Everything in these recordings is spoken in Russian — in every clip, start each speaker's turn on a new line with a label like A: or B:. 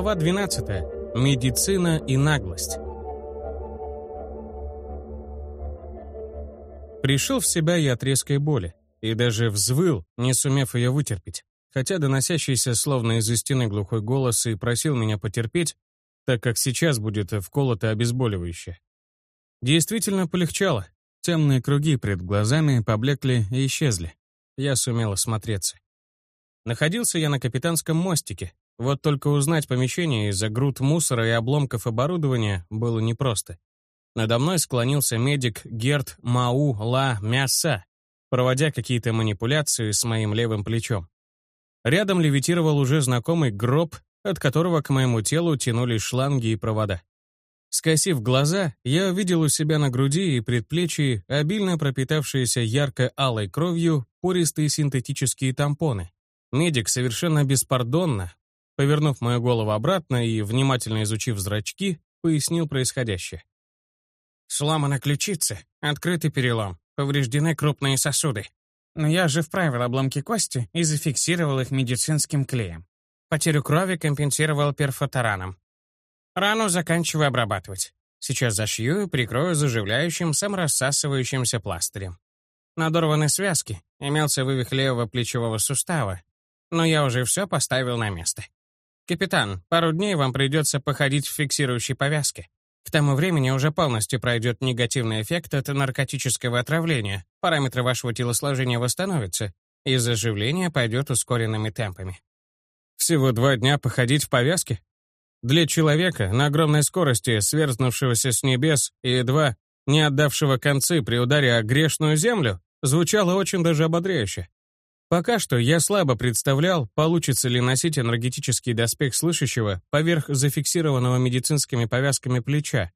A: Глава 12. Медицина и наглость. Пришел в себя я от резкой боли и даже взвыл, не сумев ее вытерпеть, хотя доносящийся словно из-за стены глухой голос и просил меня потерпеть, так как сейчас будет вколото обезболивающее. Действительно полегчало. Темные круги пред глазами поблекли и исчезли. Я сумел осмотреться. Находился я на капитанском мостике, вот только узнать помещение из-за груд мусора и обломков оборудования было непросто. Надо мной склонился медик Герт Мау Ла Мяса, проводя какие-то манипуляции с моим левым плечом. Рядом левитировал уже знакомый гроб, от которого к моему телу тянулись шланги и провода. Скосив глаза, я увидел у себя на груди и предплечье обильно пропитавшиеся ярко-алой кровью пористые синтетические тампоны. Медик совершенно беспардонно, Повернув мою голову обратно и внимательно изучив зрачки, пояснил происходящее.
B: Сломана ключица, открытый перелом, повреждены крупные сосуды. Но я же вправил обломки кости и зафиксировал их медицинским клеем. Потерю крови компенсировал перфотараном. Рану заканчиваю обрабатывать. Сейчас зашью и прикрою заживляющим саморассасывающимся пластырем. Надорваны связки, имелся вывих левого плечевого сустава, но я уже все поставил на место. «Капитан, пару дней вам придется походить в фиксирующей повязке. К тому времени уже полностью пройдет негативный эффект от наркотического отравления, параметры вашего телосложения восстановятся, и заживление пойдет ускоренными темпами».
A: «Всего два дня походить в повязке?» Для человека на огромной скорости, сверзнувшегося с небес, и едва не отдавшего концы при ударе о грешную землю, звучало очень даже ободряюще. Пока что я слабо представлял, получится ли носить энергетический доспех слышащего поверх зафиксированного медицинскими повязками плеча.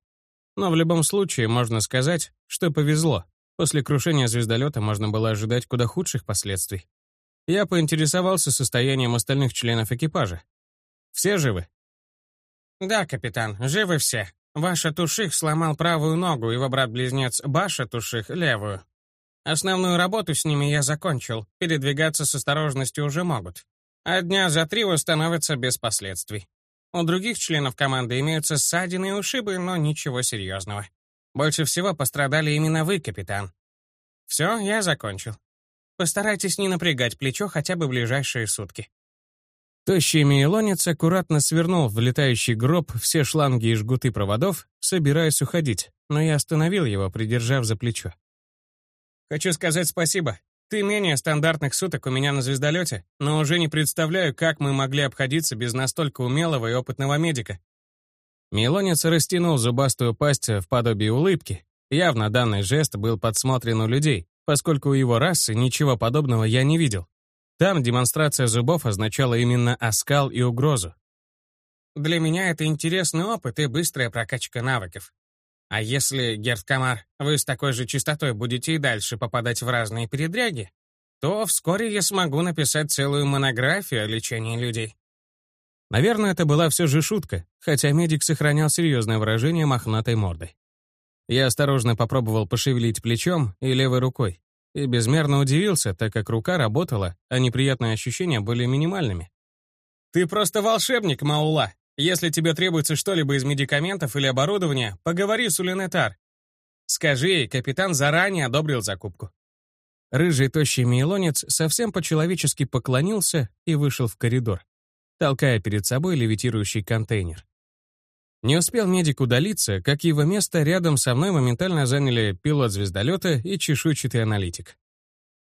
A: Но в любом случае можно сказать, что повезло. После крушения звездолета можно было ожидать куда худших последствий. Я поинтересовался состоянием остальных членов экипажа. Все живы?
B: Да, капитан, живы все. Ваша Туших сломал правую ногу, его брат-близнец Баша Туших — левую. Основную работу с ними я закончил, передвигаться с осторожностью уже могут. А дня за три восстановятся без последствий. У других членов команды имеются ссадины и ушибы, но ничего серьезного. Больше всего пострадали именно вы, капитан. Все, я закончил. Постарайтесь не напрягать плечо хотя бы ближайшие сутки.
A: Тощий мейлонец аккуратно свернул в летающий гроб все шланги и жгуты проводов, собираясь уходить, но я остановил его, придержав за плечо.
B: Хочу сказать спасибо. Ты менее стандартных суток у меня на звездолете, но уже не представляю, как мы могли обходиться без настолько умелого и опытного медика.
A: Мелонец растянул зубастую пасть в подобии улыбки. Явно данный жест был подсмотрен у людей, поскольку у его расы ничего подобного я не видел. Там демонстрация зубов означала именно оскал и угрозу.
B: Для меня это интересный опыт и быстрая прокачка навыков. А если, Герд Камар, вы с такой же частотой будете и дальше попадать в разные передряги, то вскоре я смогу написать целую монографию о лечении людей.
A: Наверное, это была все же шутка, хотя медик сохранял серьезное выражение мохнатой мордой. Я осторожно попробовал пошевелить плечом и левой рукой, и безмерно удивился, так как рука работала, а неприятные ощущения были минимальными.
B: «Ты просто волшебник, Маула!» Если тебе требуется что-либо из медикаментов или оборудования, поговори с Улинетар. Скажи ей, капитан заранее одобрил закупку.
A: Рыжий тощий мейлонец совсем по-человечески поклонился и вышел в коридор, толкая перед собой левитирующий контейнер. Не успел медик удалиться, как его место рядом со мной моментально заняли пилот звездолета и чешуйчатый аналитик.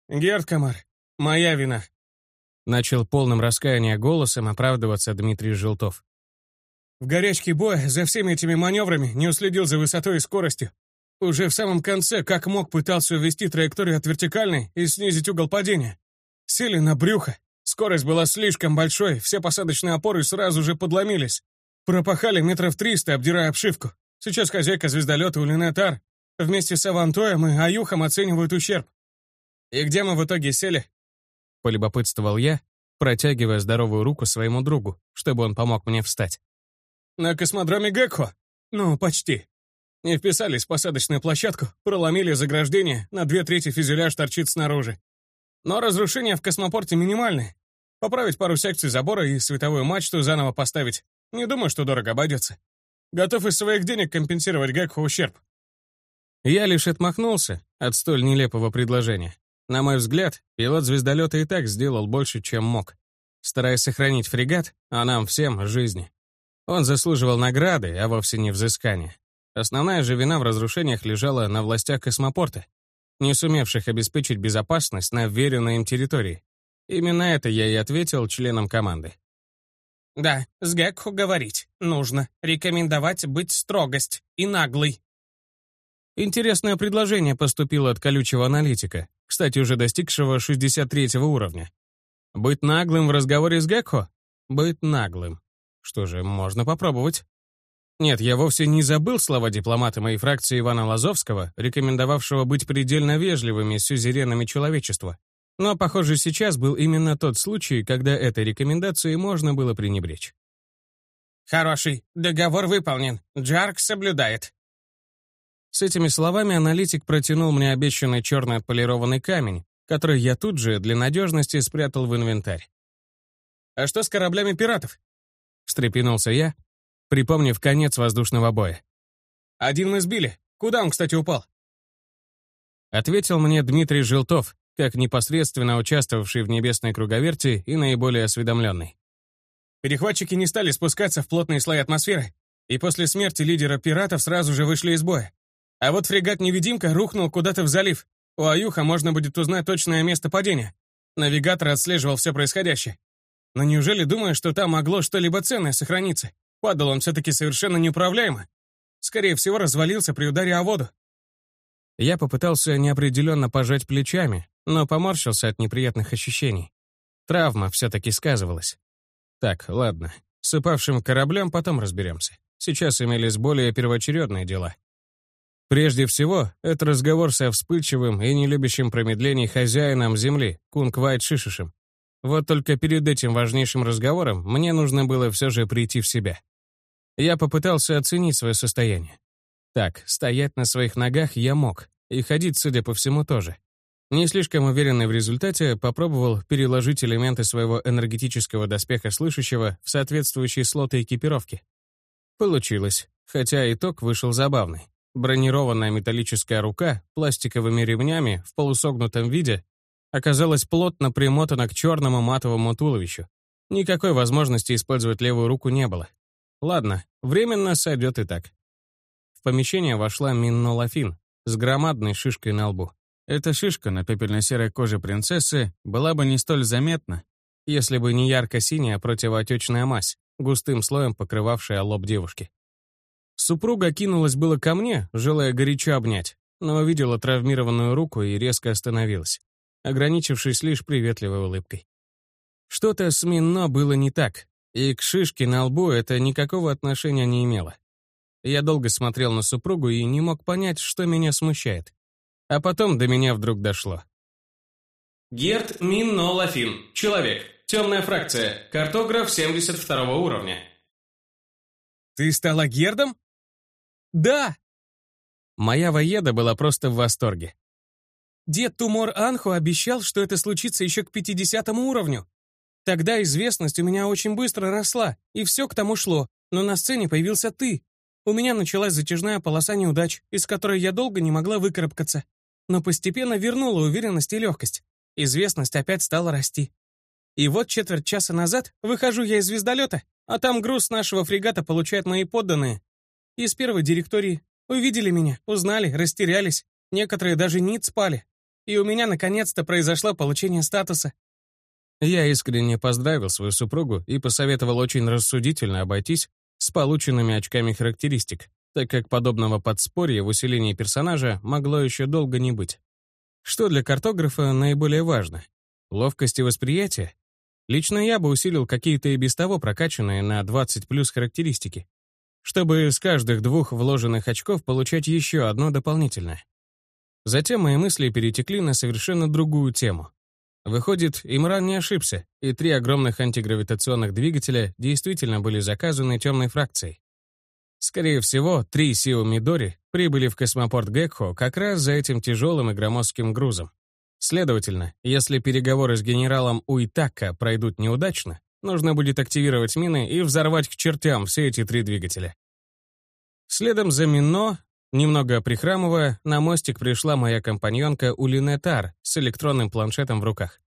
B: «Герд Камар, моя вина», —
A: начал полным раскаяния голосом оправдываться Дмитрий Желтов.
B: В горячке боя за всеми этими маневрами не уследил за высотой и скоростью. Уже в самом конце, как мог, пытался увести траекторию от вертикальной и снизить угол падения. Сели на брюхо. Скорость была слишком большой, все посадочные опоры сразу же подломились. Пропахали метров триста, обдирая обшивку. Сейчас хозяйка звездолета Улинетар вместе с Авантоем и Аюхом оценивают ущерб. И где мы в итоге сели?
A: Полюбопытствовал я, протягивая здоровую руку своему другу, чтобы он помог мне встать.
B: На космодроме Гекхо? Ну, почти. Не вписались в посадочную площадку, проломили заграждение, на две трети фюзеляж торчит снаружи. Но разрушения в космопорте минимальны. Поправить пару секций забора и световую мачту заново поставить.
A: Не думаю, что дорого обойдется. Готов из своих денег компенсировать Гекху ущерб. Я лишь отмахнулся от столь нелепого предложения. На мой взгляд, пилот звездолета и так сделал больше, чем мог, стараясь сохранить фрегат, а нам всем — жизни. Он заслуживал награды, а вовсе не взыскания. Основная же вина в разрушениях лежала на властях космопорта, не сумевших обеспечить безопасность на вверенной им территории. Именно это я и ответил членам команды.
B: «Да, с Гекху говорить. Нужно. Рекомендовать быть строгость и наглый».
A: Интересное предложение поступило от колючего аналитика, кстати, уже достигшего 63 уровня. Быть наглым в разговоре с Гекхо? Быть наглым. Что же, можно попробовать. Нет, я вовсе не забыл слова дипломата моей фракции Ивана Лазовского, рекомендовавшего быть предельно вежливыми с сюзеренами человечества. Но, похоже, сейчас был именно тот случай, когда этой рекомендацией можно было пренебречь.
B: «Хороший. Договор выполнен. Джарк соблюдает».
A: С этими словами аналитик протянул мне обещанный черный отполированный камень, который я тут же для надежности спрятал в инвентарь. «А что с кораблями пиратов?» — встрепенулся я, припомнив конец воздушного боя. «Один мы сбили. Куда он, кстати, упал?» Ответил мне Дмитрий Желтов, как непосредственно участвовавший в небесной круговерти и наиболее осведомленный. Перехватчики не стали спускаться в плотные слои атмосферы, и после смерти лидера пиратов сразу же вышли из боя. А вот фрегат-невидимка рухнул куда-то в залив. У Аюха можно будет узнать точное место падения. Навигатор отслеживал все происходящее. Но неужели думаю, что там могло что-либо ценное сохраниться? Падал он все-таки совершенно неуправляемо. Скорее всего, развалился при ударе о воду. Я попытался неопределенно пожать плечами, но поморщился от неприятных ощущений. Травма все-таки сказывалась. Так, ладно. С упавшим кораблем потом разберемся. Сейчас имелись более первоочередные дела. Прежде всего, это разговор со вспыльчивым и нелюбящим промедлений хозяином земли, Кунг Вайт Шишишем. Вот только перед этим важнейшим разговором мне нужно было все же прийти в себя. Я попытался оценить свое состояние. Так, стоять на своих ногах я мог, и ходить, судя по всему, тоже. Не слишком уверенный в результате, попробовал переложить элементы своего энергетического доспеха слышащего в соответствующие слоты экипировки. Получилось, хотя итог вышел забавный. Бронированная металлическая рука пластиковыми ремнями в полусогнутом виде оказалась плотно примотана к черному матовому туловищу. Никакой возможности использовать левую руку не было. Ладно, временно сойдет и так. В помещение вошла Минно Лафин с громадной шишкой на лбу. Эта шишка на пепельно-серой коже принцессы была бы не столь заметна, если бы не ярко-синяя противоотечная мазь, густым слоем покрывавшая лоб девушки. Супруга кинулась было ко мне, желая горячо обнять, но увидела травмированную руку и резко остановилась, ограничившись лишь приветливой улыбкой. Что-то с Минно было не так, и к шишке на лбу это никакого отношения не имело. Я долго смотрел на супругу и не мог понять, что меня смущает. А потом до меня вдруг дошло.
C: Герт Мин Нолафин. Человек. Темная фракция. Картограф 72 уровня.
A: «Ты стала Гердом?» «Да!» Моя воеда была просто в восторге. Дед Тумор Анху обещал, что это случится еще к 50 уровню. Тогда известность у меня очень быстро росла, и все к тому шло, но на сцене появился ты. У меня началась затяжная полоса неудач, из которой я долго не могла выкарабкаться. Но постепенно вернула уверенность и легкость. Известность опять стала расти. И вот четверть часа назад выхожу я из звездолета, а там груз нашего фрегата получают мои подданные. Из первой директории. Увидели меня, узнали, растерялись. Некоторые даже ниц спали. И у меня наконец-то произошло получение статуса. Я искренне поздравил свою супругу и посоветовал очень рассудительно обойтись с полученными очками характеристик, так как подобного подспорья в усилении персонажа могло еще долго не быть. Что для картографа наиболее важно? Ловкость и восприятие? Лично я бы усилил какие-то и без того прокачанные на 20 плюс характеристики, чтобы с каждых двух вложенных очков получать еще одно дополнительное. Затем мои мысли перетекли на совершенно другую тему. Выходит, Имран не ошибся, и три огромных антигравитационных двигателя действительно были заказаны темной фракцией. Скорее всего, три Сио Мидори прибыли в космопорт Гекхо как раз за этим тяжелым и громоздким грузом. Следовательно, если переговоры с генералом Уитака пройдут неудачно, Нужно будет активировать мины и взорвать к чертям все эти три двигателя. Следом за Мино, немного прихрамывая, на мостик пришла моя компаньонка Улинетар с электронным планшетом в руках.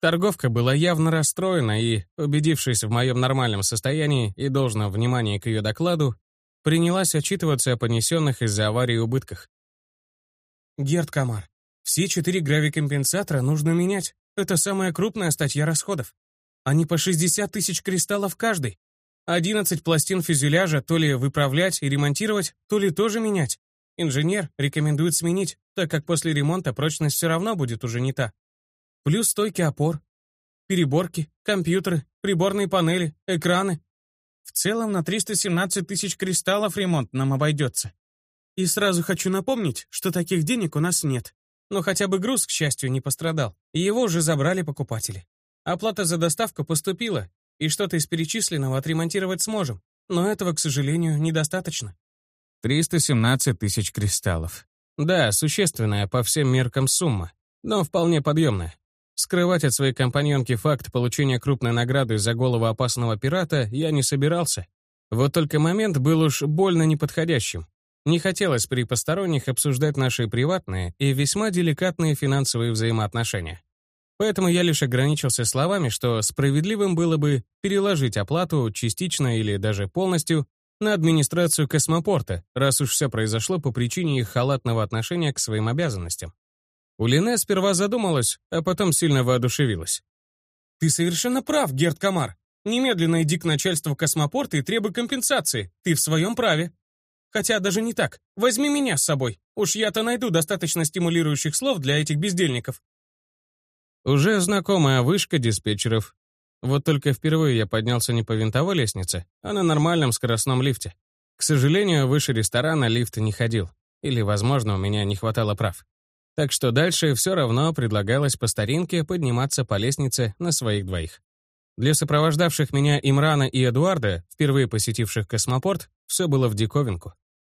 A: Торговка была явно расстроена и, убедившись в моем нормальном состоянии и должном внимании к ее докладу, принялась отчитываться о понесенных из-за аварии убытках.
B: «Герд Камар, все четыре гравикомпенсатора нужно менять. Это самая крупная статья расходов. Они по 60 тысяч кристаллов каждый. 11 пластин фюзеляжа то ли выправлять и ремонтировать, то ли тоже менять. Инженер рекомендует сменить, так как после ремонта прочность все равно будет уже не та. Плюс стойки опор, переборки, компьютеры, приборные панели, экраны. В целом на 317 тысяч кристаллов ремонт нам обойдется. И сразу хочу напомнить, что таких денег у нас нет. Но хотя бы груз, к счастью, не пострадал, его уже забрали покупатели. Оплата за доставку поступила, и что-то из перечисленного отремонтировать сможем, но этого, к сожалению, недостаточно.
A: 317 тысяч кристаллов. Да, существенная по всем меркам сумма, но вполне подъемная. Скрывать от своей компаньонки факт получения крупной награды за голову опасного пирата я не собирался. Вот только момент был уж больно неподходящим. Не хотелось при посторонних обсуждать наши приватные и весьма деликатные финансовые взаимоотношения. Поэтому я лишь ограничился словами, что справедливым было бы переложить оплату частично или даже полностью на администрацию космопорта, раз уж все произошло по причине их халатного отношения к своим обязанностям. Улине сперва задумалась, а потом сильно воодушевилась.
B: «Ты совершенно прав, Герд Камар. Немедленно иди к начальству космопорта и требуй компенсации. Ты в своем праве. Хотя даже не так. Возьми меня с собой. Уж я-то найду достаточно стимулирующих слов для этих бездельников.
A: Уже знакомая вышка диспетчеров. Вот только впервые я поднялся не по винтовой лестнице, а на нормальном скоростном лифте. К сожалению, выше ресторана лифт не ходил. Или, возможно, у меня не хватало прав. Так что дальше все равно предлагалось по старинке подниматься по лестнице на своих двоих. Для сопровождавших меня Имрана и Эдуарда, впервые посетивших космопорт, все было в диковинку.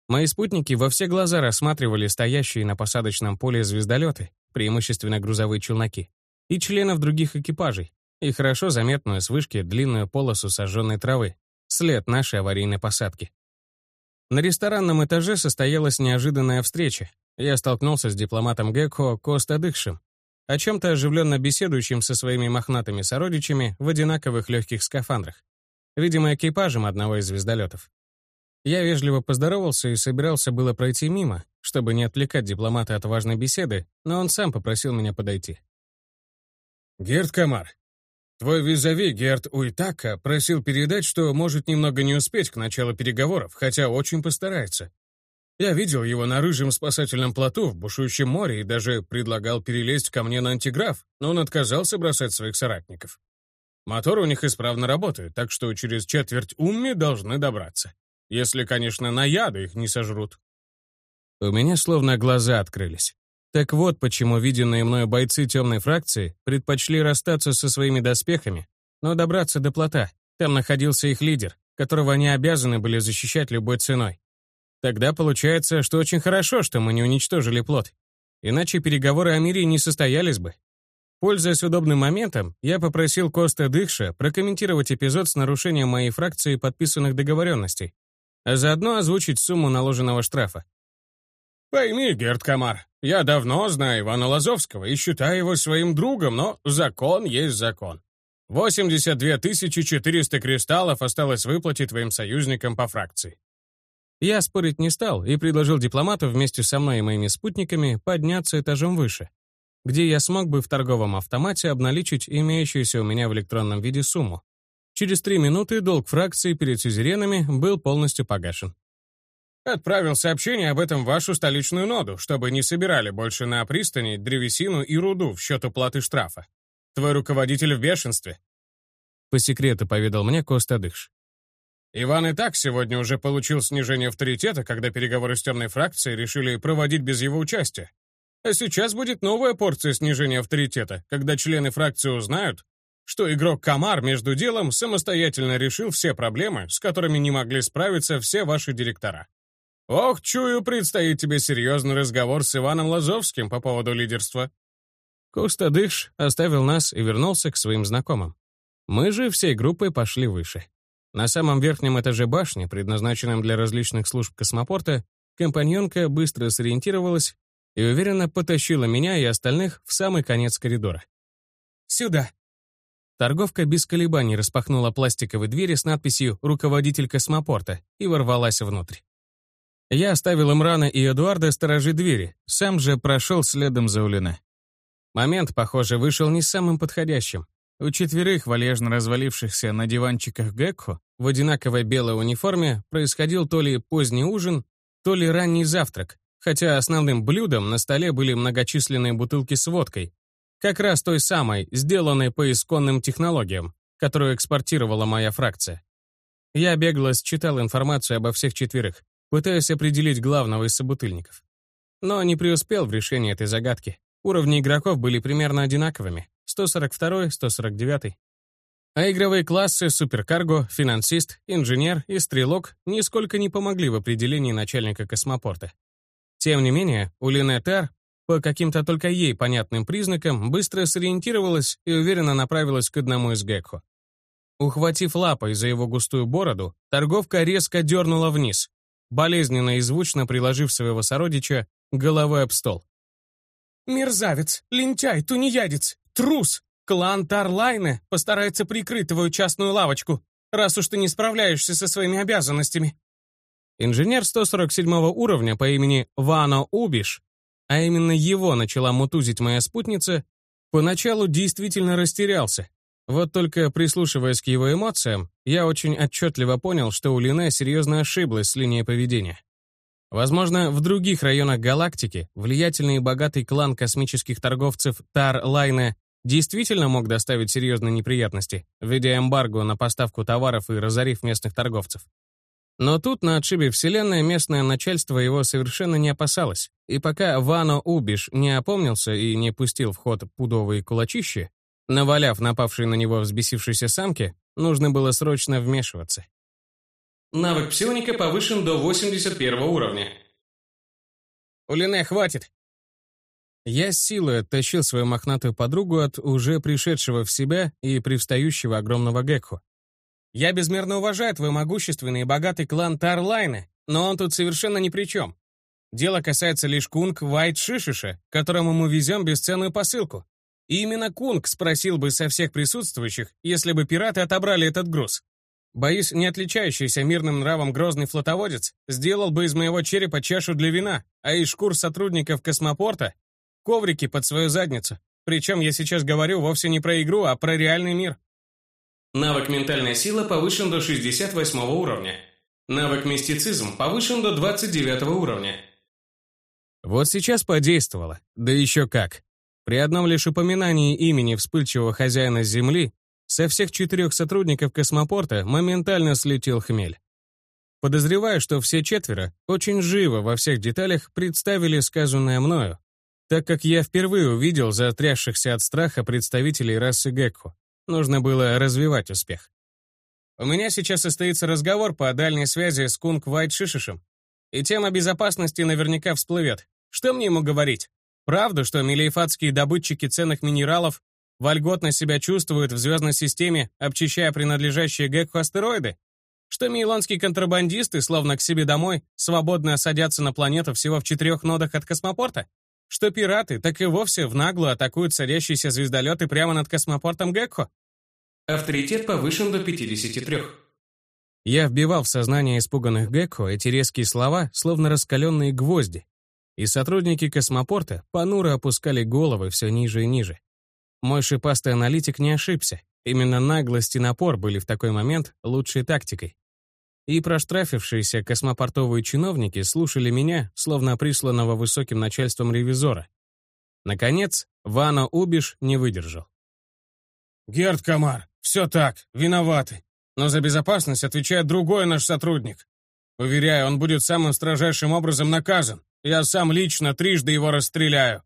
A: Мои спутники во все глаза рассматривали стоящие на посадочном поле звездолеты, преимущественно грузовые челноки и членов других экипажей, и хорошо заметную с вышки длинную полосу сожженной травы, след нашей аварийной посадки. На ресторанном этаже состоялась неожиданная встреча. Я столкнулся с дипломатом Гекхо Коста Дыкшем, о чем-то оживленно беседующим со своими мохнатыми сородичами в одинаковых легких скафандрах, видимо, экипажем одного из звездолетов. Я вежливо поздоровался и собирался было пройти мимо, чтобы не отвлекать дипломата от важной беседы, но он сам попросил меня подойти.
D: «Герд Камар, твой визави Герд Уитака просил передать, что может немного не успеть к началу переговоров, хотя очень постарается. Я видел его на рыжем спасательном плоту в бушующем море и даже предлагал перелезть ко мне на антиграф, но он отказался бросать своих соратников. Моторы у них исправно работают, так что через четверть умми должны добраться. Если, конечно, на яды их не сожрут.
A: У меня словно глаза открылись. Так вот, почему виденные мною бойцы темной фракции предпочли расстаться со своими доспехами, но добраться до плота. Там находился их лидер, которого они обязаны были защищать любой ценой. Тогда получается, что очень хорошо, что мы не уничтожили плот. Иначе переговоры о мире не состоялись бы. Пользуясь удобным моментом, я попросил Коста Дыхша прокомментировать эпизод с нарушением моей фракции подписанных договоренностей, а заодно озвучить сумму наложенного штрафа.
D: Пойми, Герд Камар, я давно знаю Ивана Лазовского и считаю его своим другом, но закон есть закон. 82 400 кристаллов осталось выплатить твоим союзникам по фракции.
A: Я спорить не стал и предложил дипломату вместе со мной и моими спутниками подняться этажом выше, где я смог бы в торговом автомате обналичить имеющуюся у меня в электронном виде сумму. Через три минуты долг фракции перед сюзеренами был полностью погашен.
D: Отправил сообщение об этом в вашу столичную ноду, чтобы не собирали больше на пристани древесину и руду в счет уплаты штрафа. Твой руководитель в бешенстве.
A: По секрету поведал мне Коста Дыш.
D: Иван и так сегодня уже получил снижение авторитета, когда переговоры с темной фракцией решили проводить без его участия. А сейчас будет новая порция снижения авторитета, когда члены фракции узнают, что игрок Камар между делом самостоятельно решил все проблемы, с которыми не могли справиться все ваши директора. Ох, чую, предстоит тебе серьезный разговор с Иваном Лазовским по поводу лидерства.
A: Коста Дыш оставил нас и вернулся к своим знакомым. Мы же всей группой пошли выше. На самом верхнем этаже башни, предназначенном для различных служб космопорта, компаньонка быстро сориентировалась и уверенно потащила меня и остальных в самый конец коридора.
B: «Сюда!»
A: Торговка без колебаний распахнула пластиковые двери с надписью «Руководитель космопорта» и ворвалась внутрь. Я оставил Имрана и Эдуарда сторожить двери, сам же прошел следом за Улине. Момент, похоже, вышел не самым подходящим. У четверых, вальяжно развалившихся на диванчиках Гекхо, в одинаковой белой униформе происходил то ли поздний ужин, то ли ранний завтрак, хотя основным блюдом на столе были многочисленные бутылки с водкой, как раз той самой, сделанной по исконным технологиям, которую экспортировала моя фракция. Я бегло считал информацию обо всех четверых, пытаясь определить главного из собутыльников. Но не преуспел в решении этой загадки. Уровни игроков были примерно одинаковыми. 142, 149. А игровые классы суперкарго, финансист, инженер и стрелок нисколько не помогли в определении начальника космопорта. Тем не менее, у Линетар по каким-то только ей понятным признакам быстро сориентировалась и уверенно направилась к одному из Гекхо. Ухватив лапой за его густую бороду, торговка резко дернула вниз, болезненно и звучно приложив своего сородича головой об стол.
B: «Мерзавец, лентяй, тунеядец, Трус! Клан Тарлайне постарается прикрыть твою частную лавочку, раз уж ты не справляешься со своими обязанностями».
A: Инженер 147 уровня по имени Вано Убиш, а именно его начала мутузить моя спутница, поначалу действительно растерялся. Вот только прислушиваясь к его эмоциям, я очень отчетливо понял, что у Лине серьезно ошиблась с линией поведения. Возможно, в других районах галактики влиятельный и богатый клан космических торговцев Тар-Лайне действительно мог доставить серьезные неприятности, введя эмбарго на поставку товаров и разорив местных торговцев. Но тут, на отшибе Вселенной, местное начальство его совершенно не опасалось, и пока Вано Убиш не опомнился и не пустил в ход пудовые кулачищи, наваляв напавшей на него взбесившейся самке, нужно было срочно вмешиваться.
C: Навык псионика повышен до 81 уровня.
A: «Улине, хватит!» Я с силой оттащил свою мохнатую подругу от уже пришедшего в себя и привстающего огромного Гекху. «Я безмерно уважаю твой могущественный и богатый клан Тарлайна, но он тут совершенно ни при чем. Дело касается лишь Кунг Вайт Шишиша, которому мы везем бесценную посылку. И именно Кунг спросил бы со всех присутствующих, если бы пираты отобрали этот груз. Боюсь, не отличающийся мирным нравом грозный флотоводец сделал бы из моего черепа чашу для вина, а из шкур сотрудников космопорта — коврики под свою задницу. Причем я сейчас говорю вовсе не про игру, а про реальный мир.
C: Навык «Ментальная сила» повышен до 68 уровня. Навык «Мистицизм» повышен до 29 уровня.
A: Вот сейчас подействовало, да еще как. При одном лишь упоминании имени вспыльчивого хозяина Земли со всех четырех сотрудников космопорта моментально слетел хмель. Подозреваю, что все четверо очень живо во всех деталях представили сказанное мною, так как я впервые увидел затрясшихся от страха представителей расы Гекко. Нужно было развивать успех. У меня сейчас состоится разговор по дальней связи с Кунг Вайт Шишишем, и тема безопасности наверняка всплывет. Что мне ему говорить? Правда, что мелиефатские добытчики ценных минералов вольготно себя чувствуют в звездной системе, обчищая принадлежащие Гекху астероиды? Что мейлонские контрабандисты, словно к себе домой, свободно садятся на планету всего в четырех нодах от космопорта? Что пираты так и вовсе в наглую атакуют садящиеся звездолеты прямо над космопортом Гекхо?
C: Авторитет повышен до 53.
A: Я вбивал в сознание испуганных Гекхо эти резкие слова, словно раскаленные гвозди. И сотрудники космопорта понуро опускали головы все ниже и ниже. Мой шипастый аналитик не ошибся. Именно наглость и напор были в такой момент лучшей тактикой. И проштрафившиеся космопортовые чиновники слушали меня, словно присланного высоким начальством ревизора. Наконец, Вано Убиш не выдержал.
D: «Герд Камар, все так, виноваты. Но за безопасность отвечает другой наш сотрудник. Уверяю, он будет самым строжайшим образом наказан. Я сам лично трижды его расстреляю.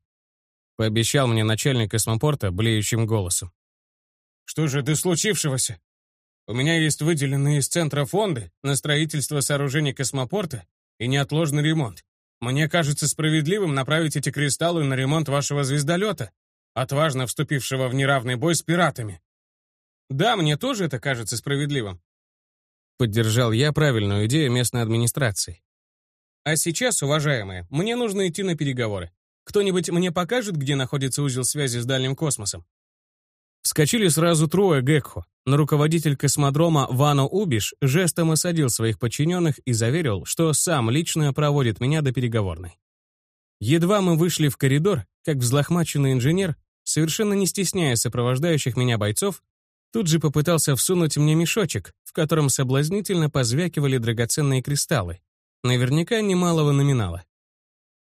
A: — пообещал мне начальник космопорта блеющим голосом.
D: «Что же до случившегося? У меня есть выделенные из центра фонды на строительство сооружений космопорта и неотложный ремонт. Мне кажется справедливым направить эти кристаллы на ремонт вашего звездолета, отважно вступившего в неравный бой с пиратами».
A: Да, мне тоже это кажется справедливым. Поддержал я правильную идею местной администрации. А сейчас, уважаемые, мне нужно идти на переговоры. Кто-нибудь мне покажет, где находится узел связи с дальним космосом? Вскочили сразу трое Гекхо, но руководитель космодрома Вано Убиш жестом осадил своих подчиненных и заверил, что сам лично проводит меня до переговорной. Едва мы вышли в коридор, как взлохмаченный инженер, совершенно не стесняя сопровождающих меня бойцов, тут же попытался всунуть мне мешочек, в котором соблазнительно позвякивали драгоценные кристаллы. Наверняка немалого номинала.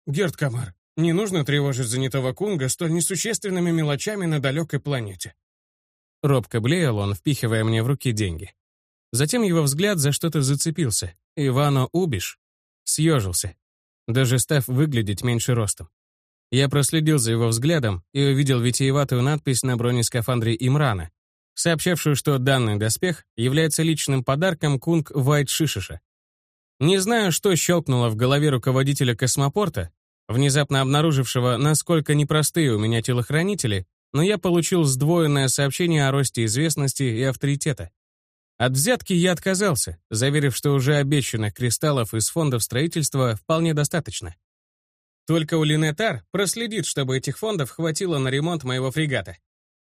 A: «Герд Камар, не нужно тревожить занятого Кунга столь несущественными мелочами на далекой планете». Робко блеял он, впихивая мне в руки деньги. Затем его взгляд за что-то зацепился. Ивано Убиш съежился, даже став выглядеть меньше ростом. Я проследил за его взглядом и увидел витиеватую надпись на бронескафандре Имрана, сообщавшую, что данный доспех является личным подарком Кунг Вайт Шишиша. Не знаю, что щелкнуло в голове руководителя космопорта, внезапно обнаружившего, насколько непростые у меня телохранители, но я получил сдвоенное сообщение о росте известности и авторитета. От взятки я отказался, заверив, что уже обещанных кристаллов из фондов строительства вполне достаточно. Только у Линетар проследит, чтобы этих фондов хватило на ремонт моего фрегата.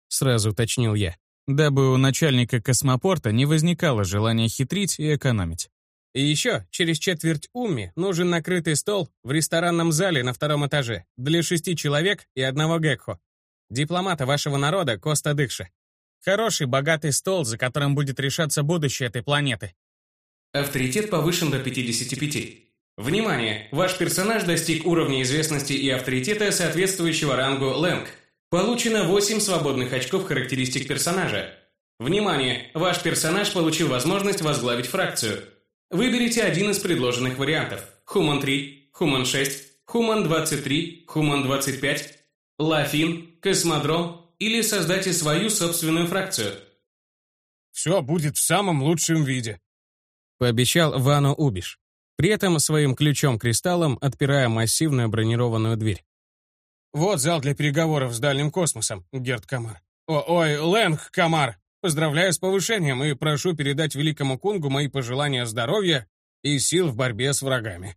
A: Сразу уточнил я, дабы у начальника космопорта не возникало желания хитрить и экономить. И еще, через четверть уми нужен накрытый стол в ресторанном зале на втором этаже для шести человек и одного гекхо. Дипломата вашего народа Коста Дыкша. Хороший, богатый стол, за которым будет решаться будущее этой планеты.
C: Авторитет повышен до 55. Внимание! Ваш персонаж достиг уровня известности и авторитета, соответствующего рангу Лэнг. Получено 8 свободных очков характеристик персонажа. Внимание! Ваш персонаж получил возможность возглавить фракцию. Выберите один из предложенных вариантов. Хуман 3, Хуман 6, Хуман 23, Хуман 25, Лафин, Космодром или создайте свою собственную фракцию.
A: «Все будет в самом лучшем виде», — пообещал Вано Убиш, при этом своим ключом-кристаллом отпирая массивную бронированную дверь. «Вот зал для переговоров с дальним космосом, Герд Камар. О, ой, Лэнг Камар! Поздравляю с повышением и прошу передать великому Кунгу мои пожелания здоровья и сил в борьбе с врагами».